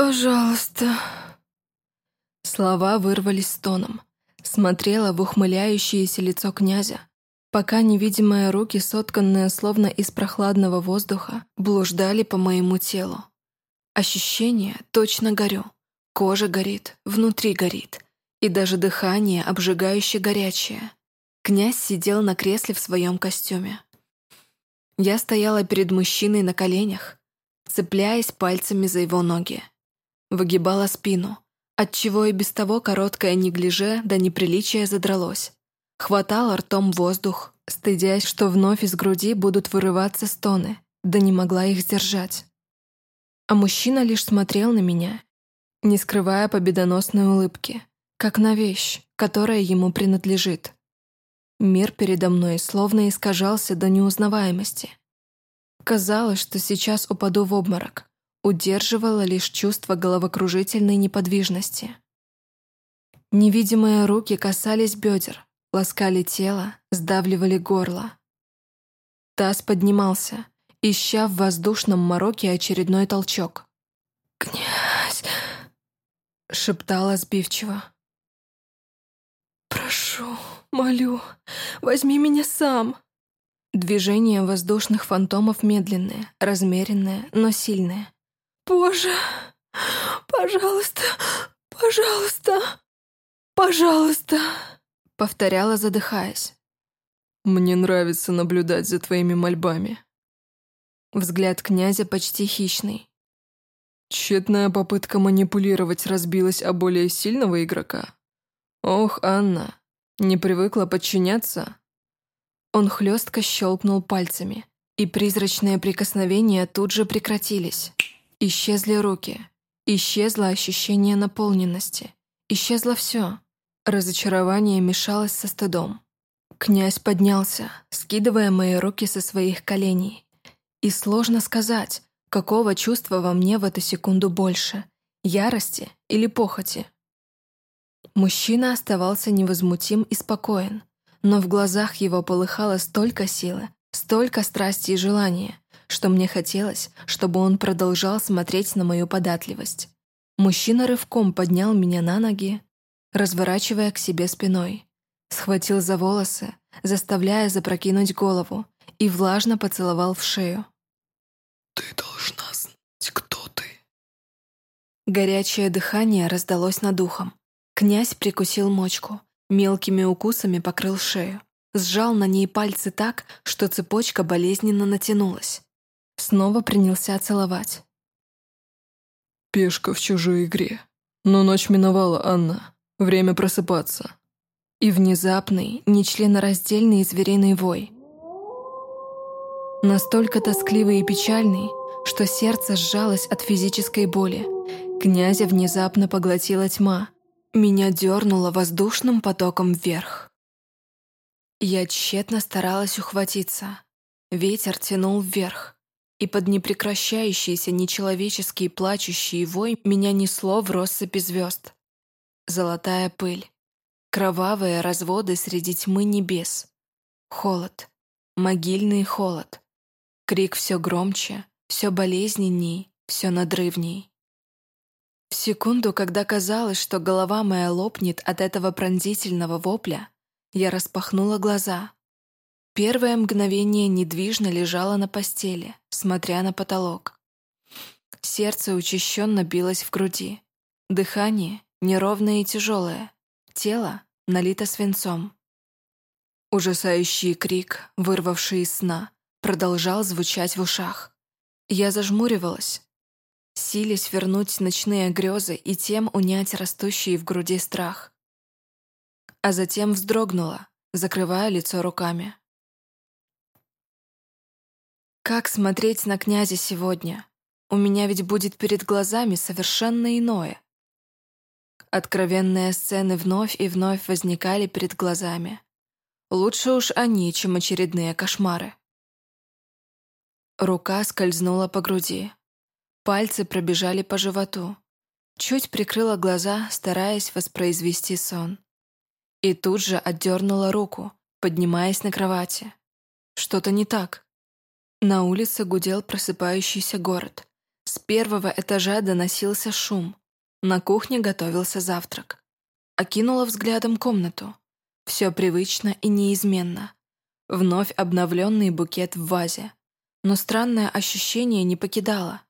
Пожалуйста. Слова вырвались стоном. Смотрела в ухмыляющееся лицо князя, пока невидимые руки, сотканные словно из прохладного воздуха, блуждали по моему телу. Ощущение точно горю. Кожа горит, внутри горит. И даже дыхание обжигающе горячее. Князь сидел на кресле в своем костюме. Я стояла перед мужчиной на коленях, цепляясь пальцами за его ноги. Выгибала спину, отчего и без того короткое неглиже до неприличия задралось. Хватала ртом воздух, стыдясь, что вновь из груди будут вырываться стоны, да не могла их сдержать. А мужчина лишь смотрел на меня, не скрывая победоносной улыбки, как на вещь, которая ему принадлежит. Мир передо мной словно искажался до неузнаваемости. Казалось, что сейчас упаду в обморок, удерживало лишь чувство головокружительной неподвижности. Невидимые руки касались бедер, ласкали тело, сдавливали горло. Таз поднимался, ища в воздушном мороке очередной толчок. «Князь!» — шептала сбивчиво. «Прошу, молю, возьми меня сам!» Движения воздушных фантомов медленные, размеренные, но сильные. «Боже, пожалуйста, пожалуйста, пожалуйста!» Повторяла, задыхаясь. «Мне нравится наблюдать за твоими мольбами». Взгляд князя почти хищный. Тщетная попытка манипулировать разбилась о более сильного игрока. Ох, Анна, не привыкла подчиняться? Он хлестко щелкнул пальцами, и призрачные прикосновения тут же прекратились. Исчезли руки, исчезло ощущение наполненности, исчезло все. Разочарование мешалось со стыдом. Князь поднялся, скидывая мои руки со своих коленей. И сложно сказать, какого чувства во мне в эту секунду больше — ярости или похоти. Мужчина оставался невозмутим и спокоен, но в глазах его полыхало столько силы, столько страсти и желания, что мне хотелось, чтобы он продолжал смотреть на мою податливость. Мужчина рывком поднял меня на ноги, разворачивая к себе спиной. Схватил за волосы, заставляя запрокинуть голову, и влажно поцеловал в шею. «Ты должна знать, кто ты». Горячее дыхание раздалось над ухом. Князь прикусил мочку, мелкими укусами покрыл шею, сжал на ней пальцы так, что цепочка болезненно натянулась. Снова принялся целовать. «Пешка в чужой игре. Но ночь миновала, Анна. Время просыпаться. И внезапный, нечленораздельный звериный вой. Настолько тоскливый и печальный, что сердце сжалось от физической боли. Князя внезапно поглотила тьма. Меня дернуло воздушным потоком вверх. Я тщетно старалась ухватиться. Ветер тянул вверх, и под непрекращающийся нечеловеческий плачущий вой меня несло в россыпи звезд золотая пыль, кровавые разводы среди тьмы небес, холод, могильный холод, крик все громче, все болезненней, все надрывней. В секунду, когда казалось, что голова моя лопнет от этого пронзительного вопля, я распахнула глаза. Первое мгновение недвижно лежала на постели, смотря на потолок. Сердце учащенно билось в груди. Дыхание неровное и тяжелое, тело налито свинцом. Ужасающий крик, вырвавший из сна, продолжал звучать в ушах. Я зажмуривалась, силясь вернуть ночные грезы и тем унять растущий в груди страх. А затем вздрогнула, закрывая лицо руками. Как смотреть на князя сегодня? У меня ведь будет перед глазами совершенно иное. Откровенные сцены вновь и вновь возникали перед глазами. Лучше уж они, чем очередные кошмары. Рука скользнула по груди. Пальцы пробежали по животу. Чуть прикрыла глаза, стараясь воспроизвести сон. И тут же отдернула руку, поднимаясь на кровати. Что-то не так. На улице гудел просыпающийся город. С первого этажа доносился шум. На кухне готовился завтрак. Окинула взглядом комнату. Все привычно и неизменно. Вновь обновленный букет в вазе. Но странное ощущение не покидало.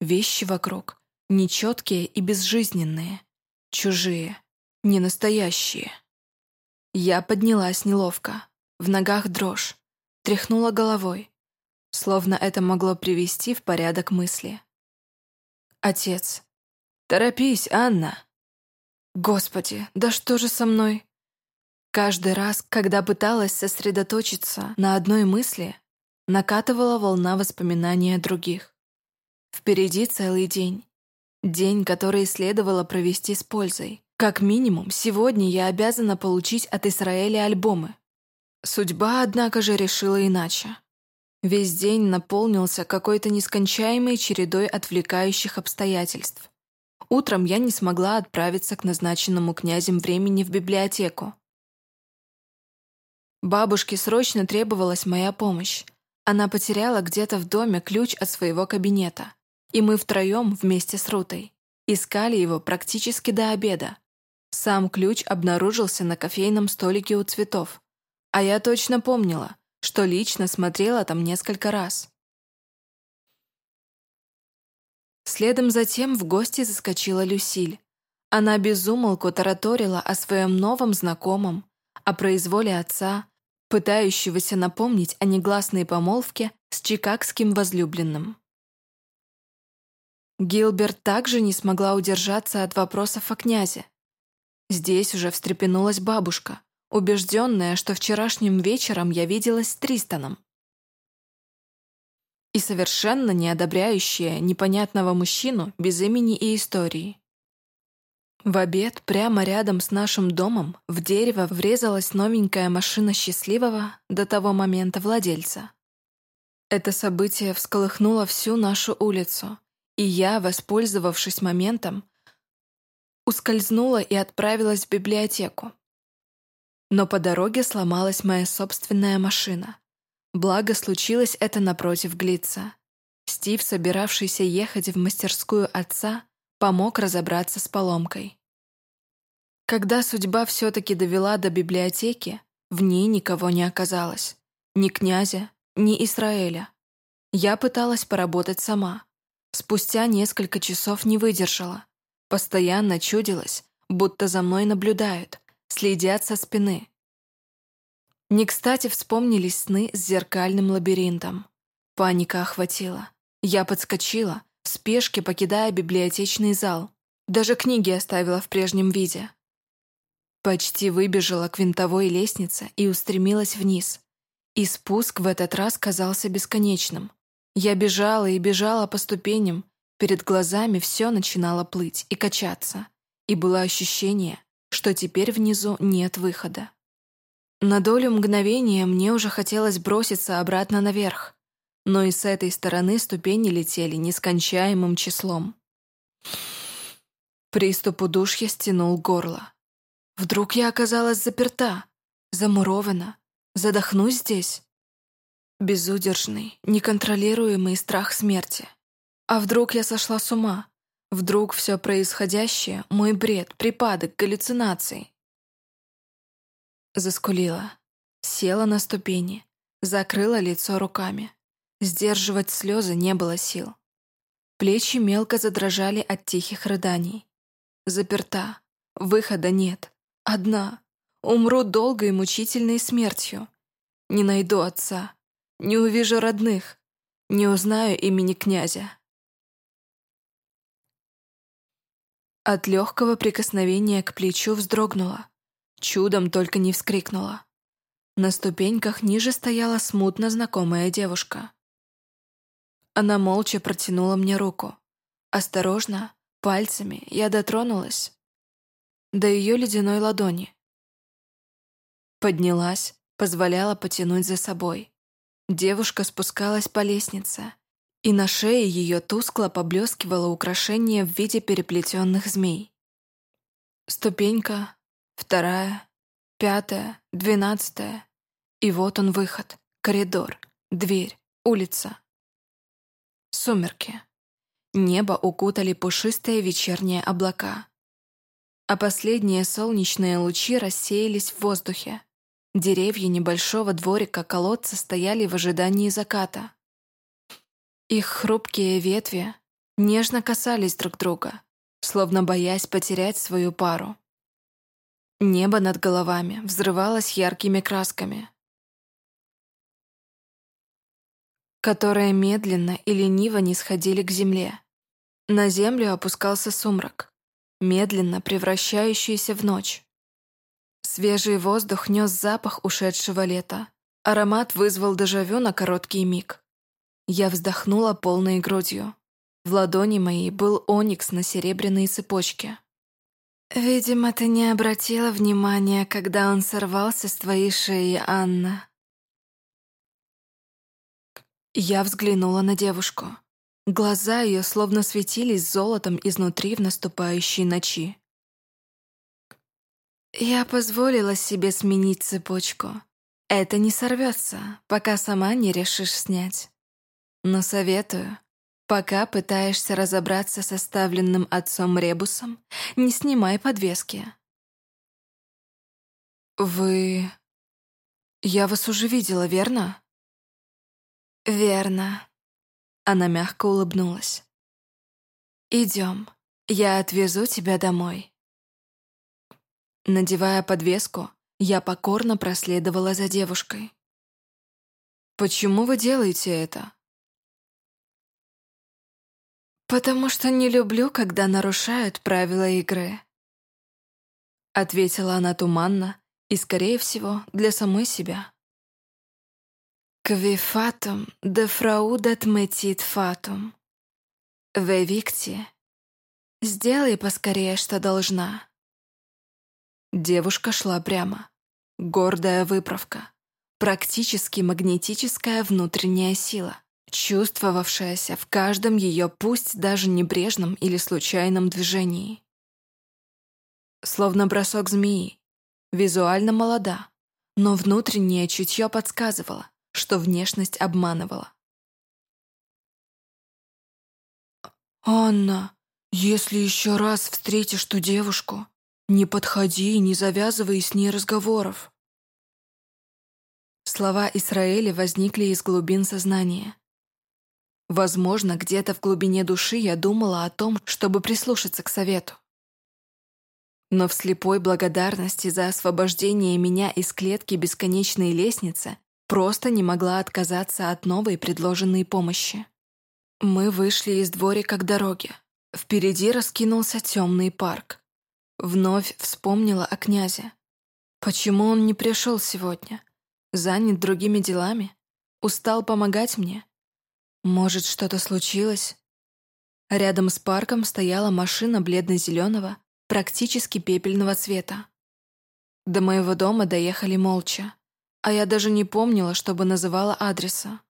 Вещи вокруг нечеткие и безжизненные. Чужие, не настоящие. Я поднялась неловко. В ногах дрожь. Тряхнула головой. Словно это могло привести в порядок мысли. Отец. «Торопись, Анна!» Господи, да что же со мной? Каждый раз, когда пыталась сосредоточиться на одной мысли, накатывала волна воспоминаний о других. Впереди целый день. День, который следовало провести с пользой. Как минимум, сегодня я обязана получить от Израиля альбомы. Судьба, однако же, решила иначе. Весь день наполнился какой-то нескончаемой чередой отвлекающих обстоятельств. Утром я не смогла отправиться к назначенному князем времени в библиотеку. Бабушке срочно требовалась моя помощь. Она потеряла где-то в доме ключ от своего кабинета, и мы втроем вместе с Рутой искали его практически до обеда. Сам ключ обнаружился на кофейном столике у цветов, а я точно помнила, что лично смотрела там несколько раз. Следом затем в гости заскочила Люсиль. Она безумолку тараторила о своем новом знакомом, о произволе отца, пытающегося напомнить о негласной помолвке с чикагским возлюбленным. Гилберт также не смогла удержаться от вопросов о князе. Здесь уже встрепенулась бабушка убежденная, что вчерашним вечером я виделась с Тристаном. И совершенно не одобряющая непонятного мужчину без имени и истории. В обед прямо рядом с нашим домом в дерево врезалась новенькая машина счастливого до того момента владельца. Это событие всколыхнуло всю нашу улицу, и я, воспользовавшись моментом, ускользнула и отправилась в библиотеку, но по дороге сломалась моя собственная машина. Благо, случилось это напротив Глица. Стив, собиравшийся ехать в мастерскую отца, помог разобраться с поломкой. Когда судьба все-таки довела до библиотеки, в ней никого не оказалось. Ни князя, ни Израиля. Я пыталась поработать сама. Спустя несколько часов не выдержала. Постоянно чудилась, будто за мной наблюдают, следят со спины. Не кстати вспомнились сны с зеркальным лабиринтом. Паника охватила. Я подскочила, в спешке покидая библиотечный зал. Даже книги оставила в прежнем виде. Почти выбежала к винтовой лестнице и устремилась вниз. И спуск в этот раз казался бесконечным. Я бежала и бежала по ступеням, перед глазами все начинало плыть и качаться. И было ощущение, что теперь внизу нет выхода. На долю мгновения мне уже хотелось броситься обратно наверх, но и с этой стороны ступени летели нескончаемым числом. Приступ удушья стянул горло. Вдруг я оказалась заперта, замурована, задохнусь здесь? Безудержный, неконтролируемый страх смерти. А вдруг я сошла с ума? Вдруг все происходящее — мой бред, припадок, галлюцинации. Заскулила. Села на ступени. Закрыла лицо руками. Сдерживать слезы не было сил. Плечи мелко задрожали от тихих рыданий. Заперта. Выхода нет. Одна. Умру долгой мучительной смертью. Не найду отца. Не увижу родных. Не узнаю имени князя. От легкого прикосновения к плечу вздрогнула. Чудом только не вскрикнула. На ступеньках ниже стояла смутно знакомая девушка. Она молча протянула мне руку. Осторожно, пальцами я дотронулась до ее ледяной ладони. Поднялась, позволяла потянуть за собой. Девушка спускалась по лестнице, и на шее ее тускло поблескивало украшение в виде переплетенных змей. Ступенька, вторая, пятая, двенадцатая. И вот он выход, коридор, дверь, улица. Сумерки. Небо укутали пушистые вечерние облака. А последние солнечные лучи рассеялись в воздухе. Деревья небольшого дворика колодца стояли в ожидании заката. Их хрупкие ветви нежно касались друг друга, словно боясь потерять свою пару. Небо над головами взрывалось яркими красками, которые медленно и лениво не сходили к земле. На землю опускался сумрак, медленно превращающийся в ночь. Свежий воздух нес запах ушедшего лета. Аромат вызвал дежавю на короткий миг. Я вздохнула полной грудью. В ладони моей был оникс на серебряной цепочке. «Видимо, ты не обратила внимания, когда он сорвался с твоей шеи, Анна». Я взглянула на девушку. Глаза ее словно светились золотом изнутри в наступающей ночи. Я позволила себе сменить цепочку. Это не сорвется, пока сама не решишь снять. Но советую, пока пытаешься разобраться с оставленным отцом ребусом, не снимай подвески. Вы... Я вас уже видела, верно? Верно. Она мягко улыбнулась. Идем, я отвезу тебя домой. Надевая подвеску, я покорно проследовала за девушкой. «Почему вы делаете это?» «Потому что не люблю, когда нарушают правила игры», ответила она туманно и, скорее всего, для самой себя. «Кви фатум де фраудат метит фатум. Вевикти. Сделай поскорее, что должна». Девушка шла прямо. Гордая выправка. Практически магнетическая внутренняя сила, чувствовавшаяся в каждом ее пусть даже небрежном или случайном движении. Словно бросок змеи. Визуально молода, но внутреннее чутье подсказывало, что внешность обманывала. «Анна, если еще раз встретишь ту девушку, «Не подходи и не завязывай с ней разговоров». Слова Исраэля возникли из глубин сознания. Возможно, где-то в глубине души я думала о том, чтобы прислушаться к совету. Но в слепой благодарности за освобождение меня из клетки бесконечной лестницы просто не могла отказаться от новой предложенной помощи. Мы вышли из дворика к дороге. Впереди раскинулся темный парк. Вновь вспомнила о князе. Почему он не пришел сегодня? Занят другими делами? Устал помогать мне? Может, что-то случилось? Рядом с парком стояла машина бледно-зеленого, практически пепельного цвета. До моего дома доехали молча, а я даже не помнила, чтобы называла адреса.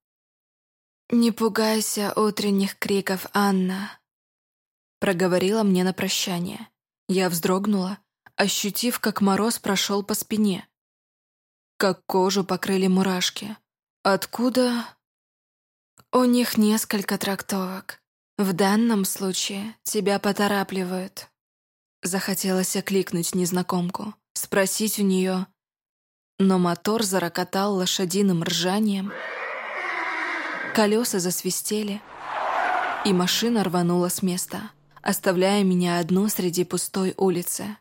«Не пугайся утренних криков, Анна», — проговорила мне на прощание. Я вздрогнула, ощутив, как мороз прошел по спине. Как кожу покрыли мурашки. Откуда? У них несколько трактовок. В данном случае тебя поторапливают. Захотелось окликнуть незнакомку, спросить у нее. Но мотор зарокотал лошадиным ржанием. Колеса засвистели, и машина рванула с места оставляя меня одну среди пустой улицы.